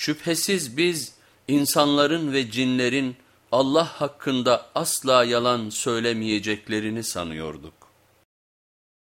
Şüphesiz biz insanların ve cinlerin Allah hakkında asla yalan söylemeyeceklerini sanıyorduk.